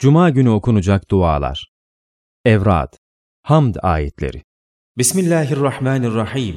Cuma günü okunacak dualar. Evrad, Hamd ayetleri. Bismillahirrahmanirrahim.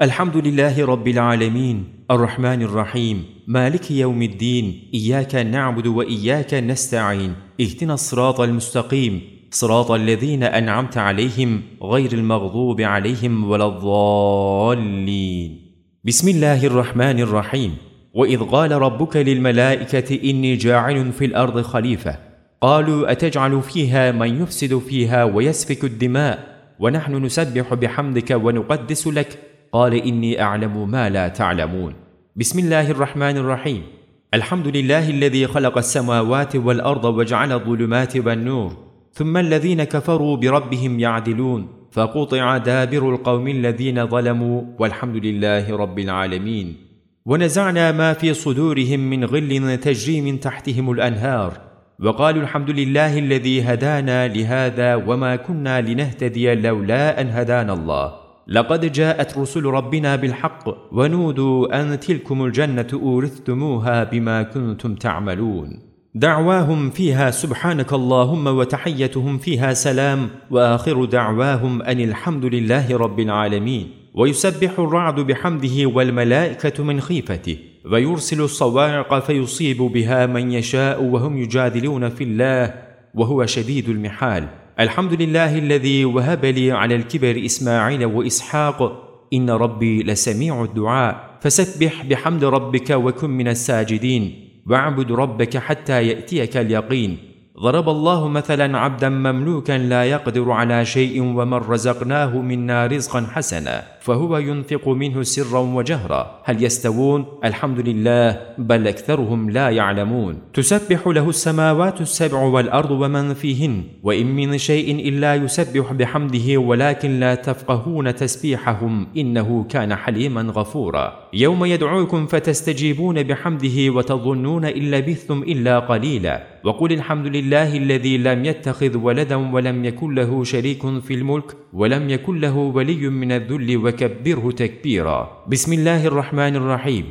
Elhamdülillahi Rabbil alemin. Errahmanirrahim. Maliki yevmiddin. İyyâke na'budu ve iyyâke nesta'in. İhtina sıratal müstakim. Sıratal lezîne en'amte aleyhim. Gayril mağdubi aleyhim veleddallin. Bismillahirrahmanirrahim. وإذ قال ربك للملائكة إني جاعل في الأرض خليفة قالوا أتجعل فيها من يفسد فيها ويسفك الدماء ونحن نسبح بحمدك ونقدس لك قال إني أعلم ما لا تعلمون بسم الله الرحمن الرحيم الحمد لله الذي خلق السماوات والأرض وجعل الظلمات والنور ثم الذين كفروا بربهم يعدلون فقطع دابر القوم الذين ظلموا والحمد لله رب العالمين ونزعنا ما في صدورهم من غل تجري من تحتهم الأنهار وقالوا الحمد لله الذي هدانا لهذا وما كنا لنهتدي لولا أن هدانا الله. لقد جاءت رسل ربنا بالحق ونودوا أن تلكم الجنة أورثتموها بما كنتم تعملون. دعواهم فيها سبحانك اللهم وتحيتهم فيها سلام وآخر دعواهم أن الحمد لله رب العالمين. ويسبح الرعد بحمده والملائكة من خيفته. ويرسل الصواعق فيصيب بها من يشاء وهم يجادلون في الله وهو شديد المحال. الحمد لله الذي وهب لي على الكبر إسماعيل وإسحاق. إن ربي لسميع الدعاء. فسبح بحمد ربك وكن من الساجدين. واعبد ربك حتى يأتيك اليقين. ضرب الله مثلا عبدا مملوكا لا يقدر على شيء ومن رزقناه منا رزقا حسنا فهو ينفق منه سرا وجهرا. هل يستوون؟ الحمد لله بل أكثرهم لا يعلمون. تسبح له السماوات السبع والأرض ومن فيهن وإن من شيء إلا يسبح بحمده ولكن لا تفقهون تسبيحهم إنه كان حليما غفورا. يوم يدعوكم فتستجيبون بحمده وتظنون إن لبثتم إلا قليلا. وقل الحمد لله الذي لم يتخذ ولدا ولم يكن له شريك في الملك ولم يكن له ولي من الذل وكبره تكبيرا. بسم الله الرحمن الرحيم.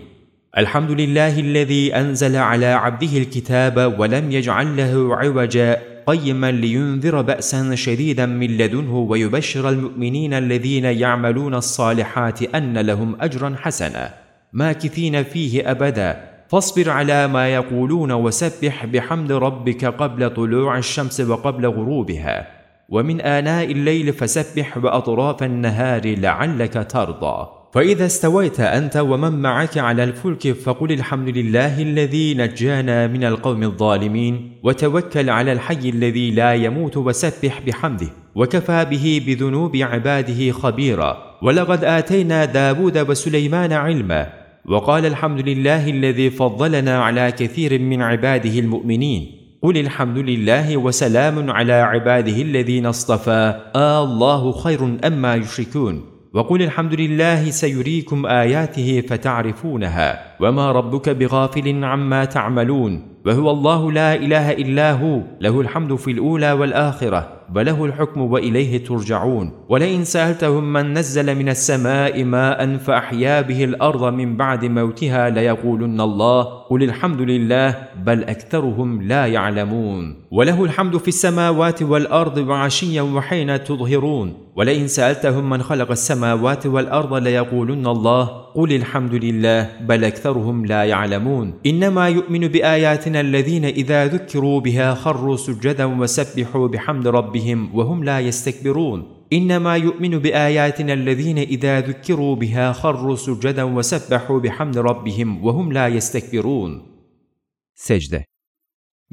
الحمد لله الذي أنزل على عبده الكتاب ولم يجعل له عوجا قيما لينذر بأسا شديدا من لدنه ويبشر المؤمنين الذين يعملون الصالحات أن لهم أجرا حسنا. ماكثين فيه أبدا. فاصبر على ما يقولون وسبح بحمد ربك قبل طلوع الشمس وقبل غروبها. ومن آناء الليل فسبح وأطراف النهار لعلك ترضى. فإذا استويت أنت ومن معك على الفلك فقل الحمد لله الذي نجانا من القوم الظالمين وتوكل على الحي الذي لا يموت وسبح بحمده وكفى به بذنوب عباده خبيرا. ولقد آتينا داود وسليمان علما وقال الحمد لله الذي فضلنا على كثير من عباده المؤمنين. قل الحمد لله وسلام على عباده الذين اصطفى. آه الله خير أما يشركون. وقل الحمد لله سيريكم آياته فتعرفونها. وما ربك بغافل عما تعملون. وهو الله لا إله إلا هو. له الحمد في الأولى والآخرة. وله الحكم وإليه ترجعون. ولئن سألتهم من نزل من السماء ماء فأحيا به الأرض من بعد موتها ليقولن الله. قل الحمد لله بل أكثرهم لا يعلمون. وله الحمد في السماوات والأرض وعشيا وحين تظهرون. ولئن سألتهم من خلق السماوات والأرض ليقولن الله قل الحمد لله بل أكثرهم لا يعلمون. إنما يؤمن بآياتنا الذين إذا ذكروا بها خروا سجدا وسبحوا بحمد ربهم وهم لا يستكبرون. إنما يؤمن بآياتنا الذين إذا ذكروا بها خروا سجدا وسبحوا بحمد ربهم وهم لا يستكبرون. Secde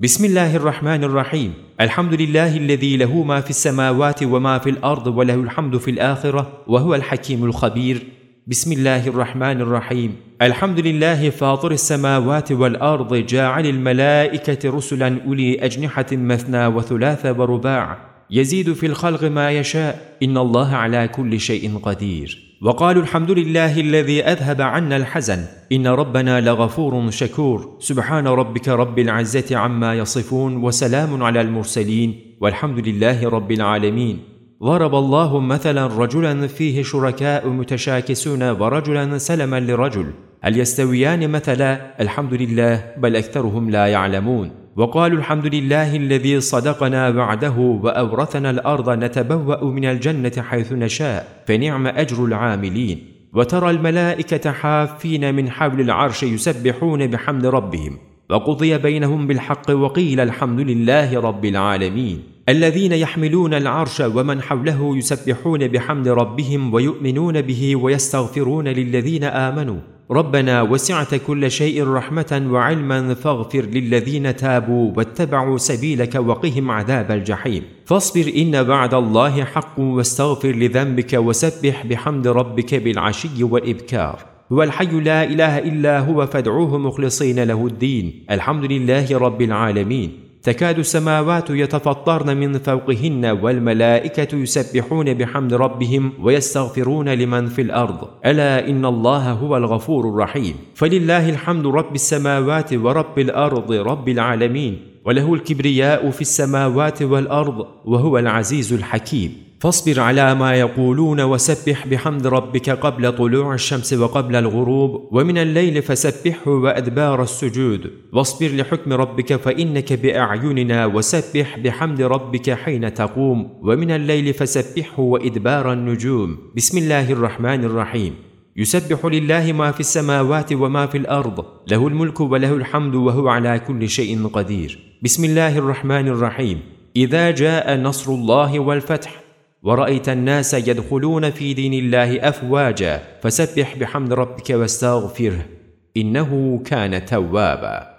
بسم الله الرحمن الرحيم الحمد لله الذي له ما في السماوات وما في الأرض وله الحمد في الاخره وهو الحكيم الخبير بسم الله الرحمن الرحيم الحمد لله فاطر السماوات والارض جاعل الملائكه رسلا اولي اجنحه مثنى وثلاث ورباع يزيد في الخلق ما يشاء ان الله على كل شيء قدير وقالوا الحمد لله الذي أذهب عنا الحزن. إن ربنا لغفور شكور. سبحان ربك رب العزة عما يصفون وسلام على المرسلين والحمد لله رب العالمين. ضرب الله مثلا رجلا فيه شركاء متشاكسون ورجلا سلما لرجل. هل يستويان مثلا؟ الحمد لله بل أكثرهم لا يعلمون. وقالوا الحمد لله الذي صدقنا بعده وأورثنا الأرض نتبوأ من الجنة حيث نشاء فنعم أجر العاملين. وترى الملائكة حافين من حول العرش يسبحون بحمد ربهم. وقضي بينهم بالحق وقيل الحمد لله رب العالمين. الذين يحملون العرش ومن حوله يسبحون بحمد ربهم ويؤمنون به ويستغفرون للذين آمنوا. ربنا وسعت كل شيء رحمة وعلما فاغفر للذين تابوا واتبعوا سبيلك وقهم عذاب الجحيم. فاصبر إن بعد الله حق واستغفر لذنبك وسبح بحمد ربك بالعشي والإبكار. هو الحي لا إله إلا هو فادعوه مخلصين له الدين. الحمد لله رب العالمين. تكاد السماوات يتفطرن من فوقهن والملائكة يسبحون بحمد ربهم ويستغفرون لمن في الأرض. ألا إن الله هو الغفور الرحيم. فلله الحمد رب السماوات ورب الأرض رب العالمين وله الكبرياء في السماوات والأرض وهو العزيز الحكيم. فاصبر على ما يقولون وسبح بحمد ربك قبل طلوع الشمس وقبل الغروب ومن الليل فسبحه وأدبار السجود. واصبر لحكم ربك فإنك بأعيننا وسبح بحمد ربك حين تقوم ومن الليل فسبحه وإدبار النجوم. بسم الله الرحمن الرحيم. يسبح لله ما في السماوات وما في الأرض له الملك وله الحمد وهو على كل شيء قدير. بسم الله الرحمن الرحيم. إذا جاء نصر الله والفتح ورأيت الناس يدخلون في دين الله أفواجا فسبح بحمد ربك واستغفره إنه كان توابا.